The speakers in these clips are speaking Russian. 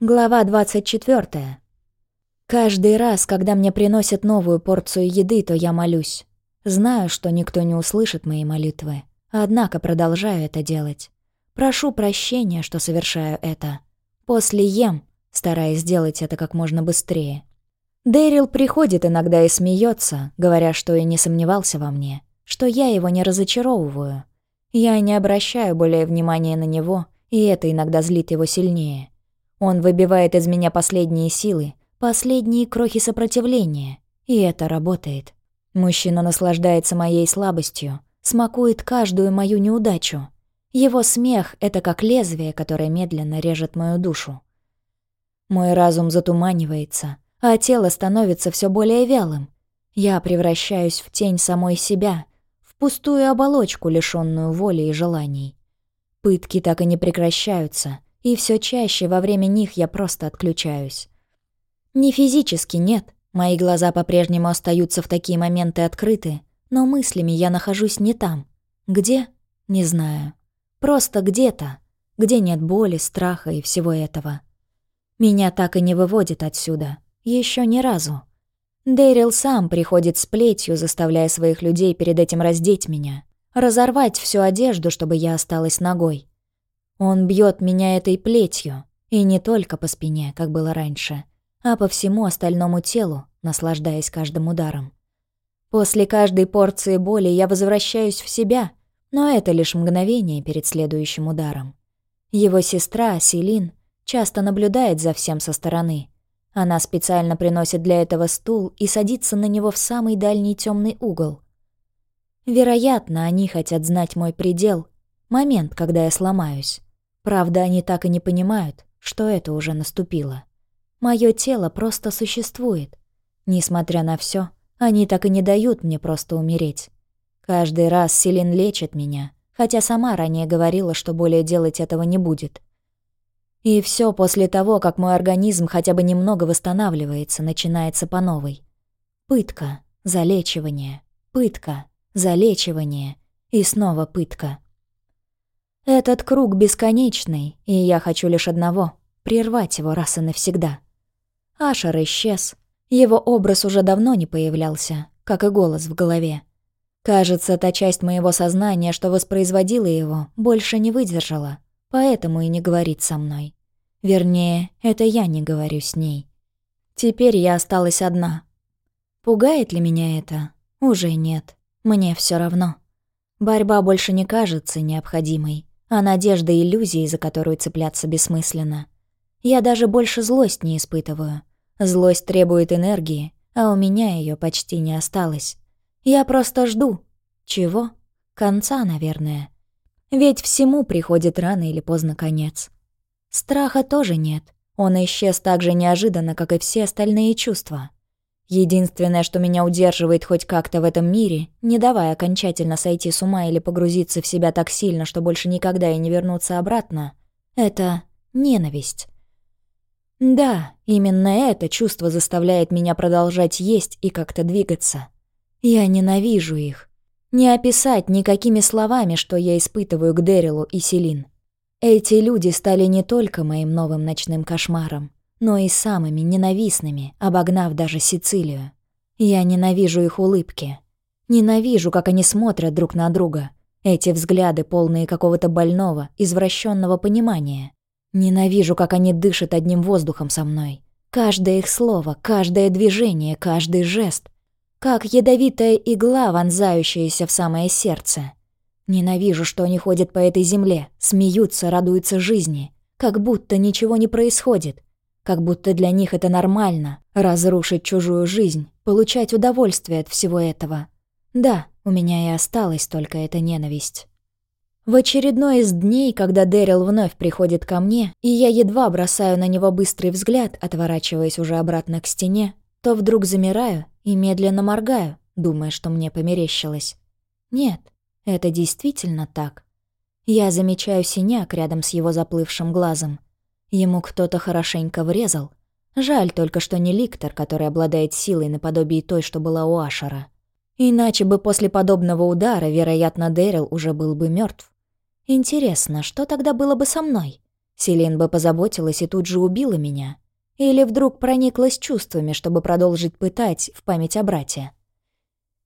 Глава 24. Каждый раз, когда мне приносят новую порцию еды, то я молюсь. Знаю, что никто не услышит мои молитвы, однако продолжаю это делать. Прошу прощения, что совершаю это. После ем, стараясь сделать это как можно быстрее. Дэрил приходит иногда и смеется, говоря, что и не сомневался во мне, что я его не разочаровываю. Я не обращаю более внимания на него, и это иногда злит его сильнее. Он выбивает из меня последние силы, последние крохи сопротивления, и это работает. Мужчина наслаждается моей слабостью, смакует каждую мою неудачу. Его смех — это как лезвие, которое медленно режет мою душу. Мой разум затуманивается, а тело становится все более вялым. Я превращаюсь в тень самой себя, в пустую оболочку, лишенную воли и желаний. Пытки так и не прекращаются — и все чаще во время них я просто отключаюсь. Не физически, нет. Мои глаза по-прежнему остаются в такие моменты открыты, но мыслями я нахожусь не там. Где? Не знаю. Просто где-то, где нет боли, страха и всего этого. Меня так и не выводит отсюда. еще ни разу. Дэрил сам приходит с плетью, заставляя своих людей перед этим раздеть меня. Разорвать всю одежду, чтобы я осталась ногой. Он бьет меня этой плетью, и не только по спине, как было раньше, а по всему остальному телу, наслаждаясь каждым ударом. После каждой порции боли я возвращаюсь в себя, но это лишь мгновение перед следующим ударом. Его сестра, Селин, часто наблюдает за всем со стороны. Она специально приносит для этого стул и садится на него в самый дальний темный угол. Вероятно, они хотят знать мой предел, момент, когда я сломаюсь. Правда, они так и не понимают, что это уже наступило. Моё тело просто существует. Несмотря на всё, они так и не дают мне просто умереть. Каждый раз Селин лечит меня, хотя сама ранее говорила, что более делать этого не будет. И всё после того, как мой организм хотя бы немного восстанавливается, начинается по новой. Пытка, залечивание, пытка, залечивание и снова пытка. Этот круг бесконечный, и я хочу лишь одного — прервать его раз и навсегда. Ашер исчез. Его образ уже давно не появлялся, как и голос в голове. Кажется, та часть моего сознания, что воспроизводила его, больше не выдержала, поэтому и не говорит со мной. Вернее, это я не говорю с ней. Теперь я осталась одна. Пугает ли меня это? Уже нет. Мне все равно. Борьба больше не кажется необходимой а надежда — иллюзии, за которую цепляться бессмысленно. Я даже больше злость не испытываю. Злость требует энергии, а у меня ее почти не осталось. Я просто жду. Чего? Конца, наверное. Ведь всему приходит рано или поздно конец. Страха тоже нет. Он исчез так же неожиданно, как и все остальные чувства. Единственное, что меня удерживает хоть как-то в этом мире, не давая окончательно сойти с ума или погрузиться в себя так сильно, что больше никогда и не вернуться обратно, это ненависть. Да, именно это чувство заставляет меня продолжать есть и как-то двигаться. Я ненавижу их. Не описать никакими словами, что я испытываю к Дэрилу и Селин. Эти люди стали не только моим новым ночным кошмаром но и самыми ненавистными, обогнав даже Сицилию. Я ненавижу их улыбки. Ненавижу, как они смотрят друг на друга. Эти взгляды, полные какого-то больного, извращенного понимания. Ненавижу, как они дышат одним воздухом со мной. Каждое их слово, каждое движение, каждый жест. Как ядовитая игла, вонзающаяся в самое сердце. Ненавижу, что они ходят по этой земле, смеются, радуются жизни. Как будто ничего не происходит как будто для них это нормально — разрушить чужую жизнь, получать удовольствие от всего этого. Да, у меня и осталась только эта ненависть. В очередной из дней, когда Дэрил вновь приходит ко мне, и я едва бросаю на него быстрый взгляд, отворачиваясь уже обратно к стене, то вдруг замираю и медленно моргаю, думая, что мне померещилось. Нет, это действительно так. Я замечаю синяк рядом с его заплывшим глазом — Ему кто-то хорошенько врезал. Жаль только, что не ликтор, который обладает силой наподобие той, что была у Ашера. Иначе бы после подобного удара, вероятно, Дэрил уже был бы мертв. Интересно, что тогда было бы со мной? Селин бы позаботилась и тут же убила меня. Или вдруг прониклась чувствами, чтобы продолжить пытать в память о брате.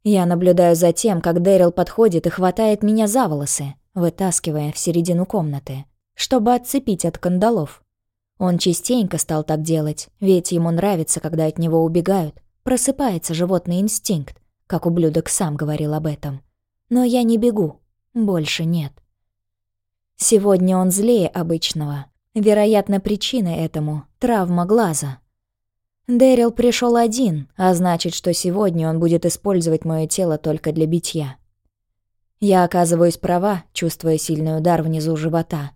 Я наблюдаю за тем, как Дэрил подходит и хватает меня за волосы, вытаскивая в середину комнаты, чтобы отцепить от кандалов. Он частенько стал так делать, ведь ему нравится, когда от него убегают. Просыпается животный инстинкт, как ублюдок сам говорил об этом. Но я не бегу, больше нет. Сегодня он злее обычного. Вероятно, причиной этому — травма глаза. Дэрил пришел один, а значит, что сегодня он будет использовать мое тело только для битья. Я оказываюсь права, чувствуя сильный удар внизу живота.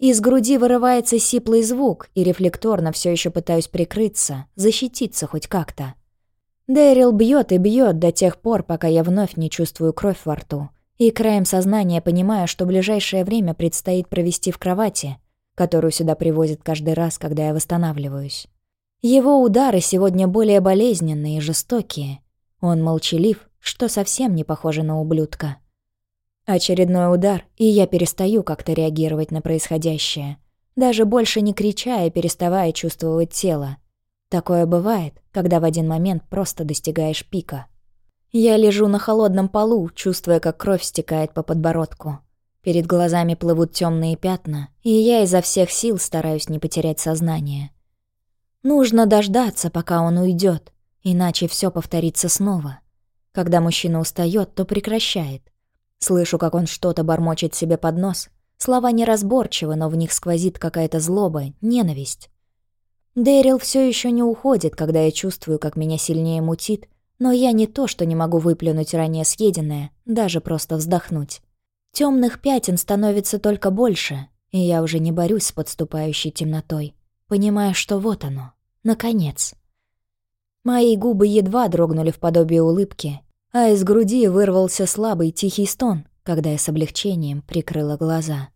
Из груди вырывается сиплый звук, и рефлекторно все еще пытаюсь прикрыться, защититься хоть как-то. Дэрил бьет и бьет до тех пор, пока я вновь не чувствую кровь во рту, и краем сознания понимаю, что ближайшее время предстоит провести в кровати, которую сюда привозят каждый раз, когда я восстанавливаюсь. Его удары сегодня более болезненные и жестокие. Он молчалив, что совсем не похоже на ублюдка. Очередной удар, и я перестаю как-то реагировать на происходящее. Даже больше не крича и переставая чувствовать тело. Такое бывает, когда в один момент просто достигаешь пика. Я лежу на холодном полу, чувствуя, как кровь стекает по подбородку. Перед глазами плывут темные пятна, и я изо всех сил стараюсь не потерять сознание. Нужно дождаться, пока он уйдет, иначе все повторится снова. Когда мужчина устает, то прекращает. Слышу, как он что-то бормочет себе под нос. Слова неразборчивы, но в них сквозит какая-то злоба, ненависть. Дэрил все еще не уходит, когда я чувствую, как меня сильнее мутит, но я не то, что не могу выплюнуть ранее съеденное, даже просто вздохнуть. Темных пятен становится только больше, и я уже не борюсь с подступающей темнотой, понимая, что вот оно, наконец. Мои губы едва дрогнули в подобии улыбки, а из груди вырвался слабый тихий стон, когда я с облегчением прикрыла глаза.